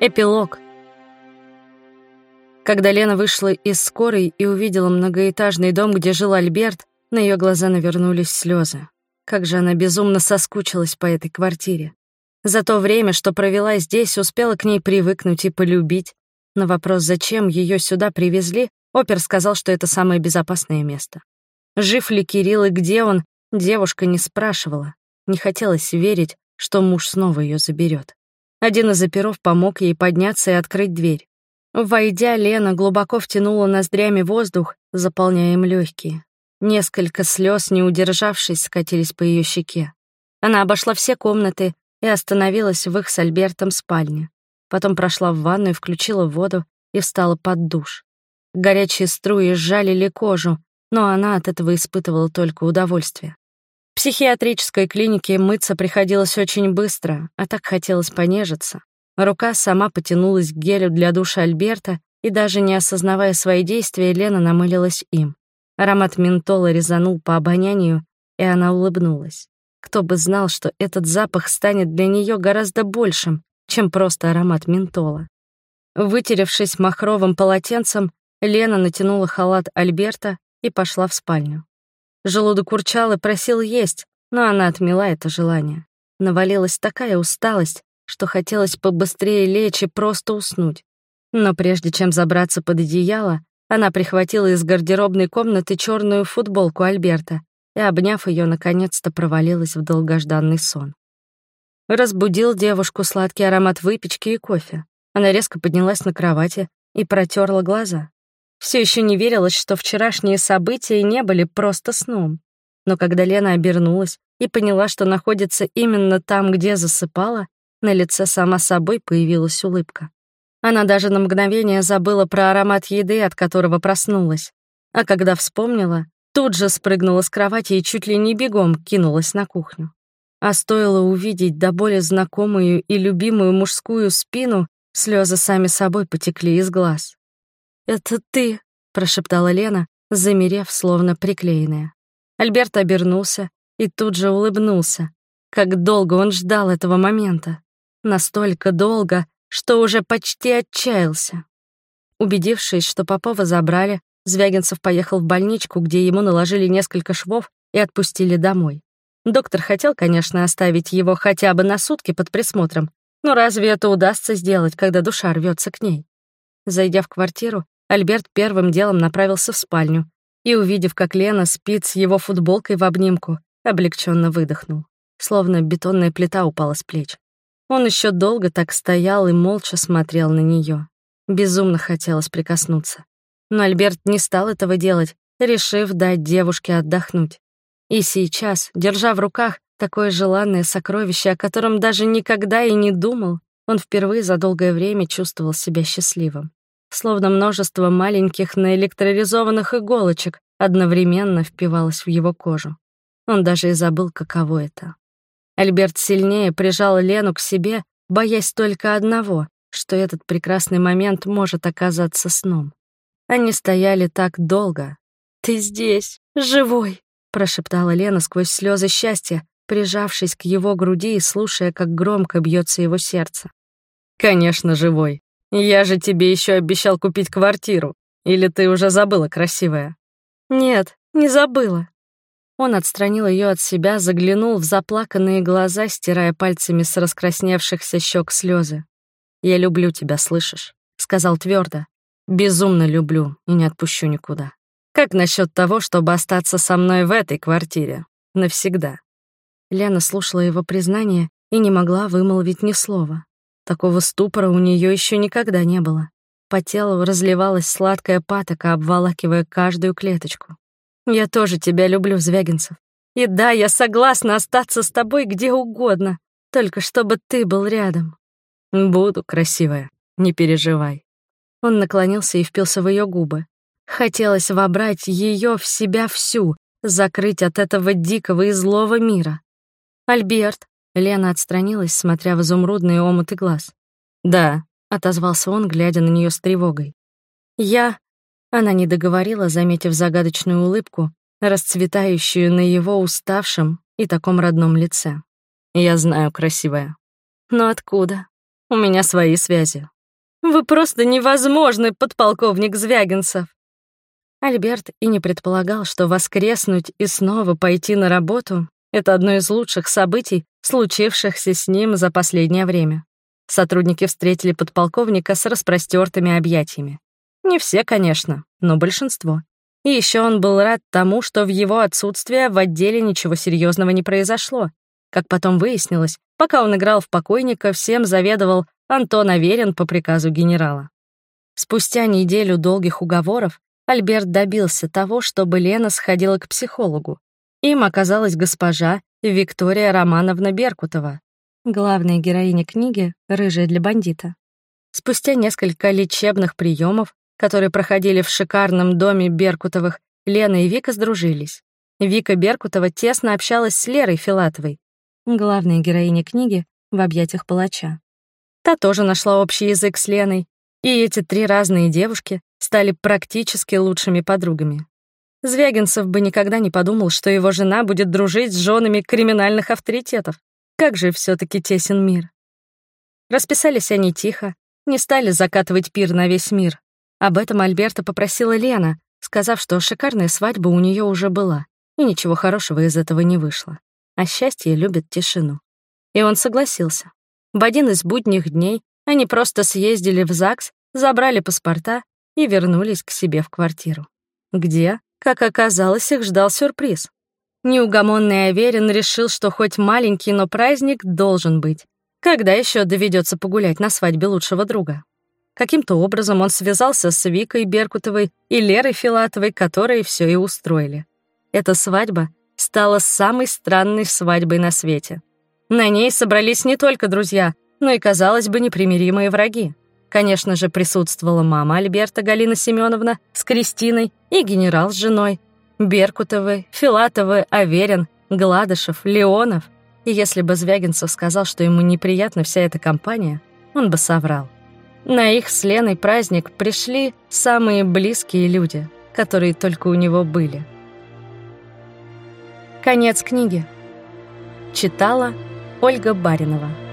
Эпилог. Когда Лена вышла из скорой и увидела многоэтажный дом, где жил Альберт, на ее глаза навернулись слезы. Как же она безумно соскучилась по этой квартире. За то время, что провела здесь, успела к ней привыкнуть и полюбить. На вопрос, зачем ее сюда привезли, опер сказал, что это самое безопасное место. Жив ли Кирилл и где он, девушка не спрашивала. Не хотелось верить, что муж снова ее заберет. Один из оперов помог ей подняться и открыть дверь. Войдя, Лена глубоко втянула ноздрями воздух, заполняя им легкие. Несколько слез, не удержавшись, скатились по ее щеке. Она обошла все комнаты и остановилась в их с Альбертом спальне. Потом прошла в ванную, включила воду и встала под душ. Горячие струи сжалили кожу, но она от этого испытывала только удовольствие. В психиатрической клинике мыться приходилось очень быстро, а так хотелось понежиться. Рука сама потянулась к гелю для душа Альберта, и даже не осознавая свои действия, Лена намылилась им. Аромат ментола резанул по обонянию, и она улыбнулась. Кто бы знал, что этот запах станет для нее гораздо большим, чем просто аромат ментола. Вытеревшись махровым полотенцем, Лена натянула халат Альберта и пошла в спальню. Желудок урчал и просил есть, но она отмела это желание. Навалилась такая усталость, что хотелось побыстрее лечь и просто уснуть. Но прежде чем забраться под одеяло, она прихватила из гардеробной комнаты черную футболку Альберта и, обняв ее, наконец-то провалилась в долгожданный сон. Разбудил девушку сладкий аромат выпечки и кофе. Она резко поднялась на кровати и протерла глаза. Все еще не верилось, что вчерашние события не были просто сном. Но когда Лена обернулась и поняла, что находится именно там, где засыпала, на лице сама собой появилась улыбка. Она даже на мгновение забыла про аромат еды, от которого проснулась. А когда вспомнила, тут же спрыгнула с кровати и чуть ли не бегом кинулась на кухню. А стоило увидеть до боли знакомую и любимую мужскую спину, слезы сами собой потекли из глаз. «Это ты», — прошептала Лена, замерев, словно приклеенная. Альберт обернулся и тут же улыбнулся. Как долго он ждал этого момента. Настолько долго, что уже почти отчаялся. Убедившись, что Попова забрали, Звягинцев поехал в больничку, где ему наложили несколько швов и отпустили домой. Доктор хотел, конечно, оставить его хотя бы на сутки под присмотром, но разве это удастся сделать, когда душа рвется к ней? Зайдя в квартиру, Альберт первым делом направился в спальню и, увидев, как Лена спит с его футболкой в обнимку, облегченно выдохнул, словно бетонная плита упала с плеч. Он еще долго так стоял и молча смотрел на нее. Безумно хотелось прикоснуться. Но Альберт не стал этого делать, решив дать девушке отдохнуть. И сейчас, держа в руках такое желанное сокровище, о котором даже никогда и не думал, он впервые за долгое время чувствовал себя счастливым словно множество маленьких наэлектролизованных иголочек одновременно впивалось в его кожу. Он даже и забыл, каково это. Альберт сильнее прижал Лену к себе, боясь только одного, что этот прекрасный момент может оказаться сном. Они стояли так долго. «Ты здесь, живой!» — прошептала Лена сквозь слезы счастья, прижавшись к его груди и слушая, как громко бьется его сердце. «Конечно, живой!» Я же тебе еще обещал купить квартиру. Или ты уже забыла, красивая? Нет, не забыла. Он отстранил ее от себя, заглянул в заплаканные глаза, стирая пальцами с раскрасневшихся щек слезы. «Я люблю тебя, слышишь?» — сказал твердо. «Безумно люблю и не отпущу никуда. Как насчет того, чтобы остаться со мной в этой квартире? Навсегда?» Лена слушала его признание и не могла вымолвить ни слова. Такого ступора у нее еще никогда не было. По телу разливалась сладкая патока, обволакивая каждую клеточку. «Я тоже тебя люблю, Звягинцев. И да, я согласна остаться с тобой где угодно, только чтобы ты был рядом». «Буду, красивая, не переживай». Он наклонился и впился в ее губы. Хотелось вобрать ее в себя всю, закрыть от этого дикого и злого мира. «Альберт», Лена отстранилась, смотря в изумрудные омуты глаз. «Да», — отозвался он, глядя на нее с тревогой. «Я...» — она не договорила, заметив загадочную улыбку, расцветающую на его уставшем и таком родном лице. «Я знаю, красивая». «Но откуда?» У меня свои связи. Вы просто невозможный подполковник Звягинцев. Альберт и не предполагал, что воскреснуть и снова пойти на работу — это одно из лучших событий, случившихся с ним за последнее время. Сотрудники встретили подполковника с распростертыми объятиями. Не все, конечно, но большинство. И еще он был рад тому, что в его отсутствие в отделе ничего серьезного не произошло. Как потом выяснилось, пока он играл в покойника, всем заведовал Антон Аверин по приказу генерала. Спустя неделю долгих уговоров Альберт добился того, чтобы Лена сходила к психологу. Им оказалась госпожа Виктория Романовна Беркутова, главная героиня книги «Рыжая для бандита». Спустя несколько лечебных приемов, которые проходили в шикарном доме Беркутовых, Лена и Вика сдружились. Вика Беркутова тесно общалась с Лерой Филатовой, главной героиней книги «В объятиях палача». Та тоже нашла общий язык с Леной, и эти три разные девушки стали практически лучшими подругами. Звягинцев бы никогда не подумал, что его жена будет дружить с женами криминальных авторитетов. Как же все таки тесен мир. Расписались они тихо, не стали закатывать пир на весь мир. Об этом Альберта попросила Лена, сказав, что шикарная свадьба у нее уже была, и ничего хорошего из этого не вышло. А счастье любит тишину. И он согласился. В один из будних дней они просто съездили в ЗАГС, забрали паспорта и вернулись к себе в квартиру. Где, как оказалось, их ждал сюрприз. Неугомонный Аверин решил, что хоть маленький, но праздник должен быть. Когда еще доведется погулять на свадьбе лучшего друга? Каким-то образом он связался с Викой Беркутовой и Лерой Филатовой, которые все и устроили. Эта свадьба стала самой странной свадьбой на свете. На ней собрались не только друзья, но и, казалось бы, непримиримые враги. Конечно же, присутствовала мама Альберта Галина Семеновна с Кристиной и генерал с женой, Беркутовы, Филатовы, Аверин, Гладышев, Леонов. И если бы Звягинцев сказал, что ему неприятна вся эта компания, он бы соврал. На их с Леной праздник пришли самые близкие люди, которые только у него были. Конец книги. Читала Ольга Баринова.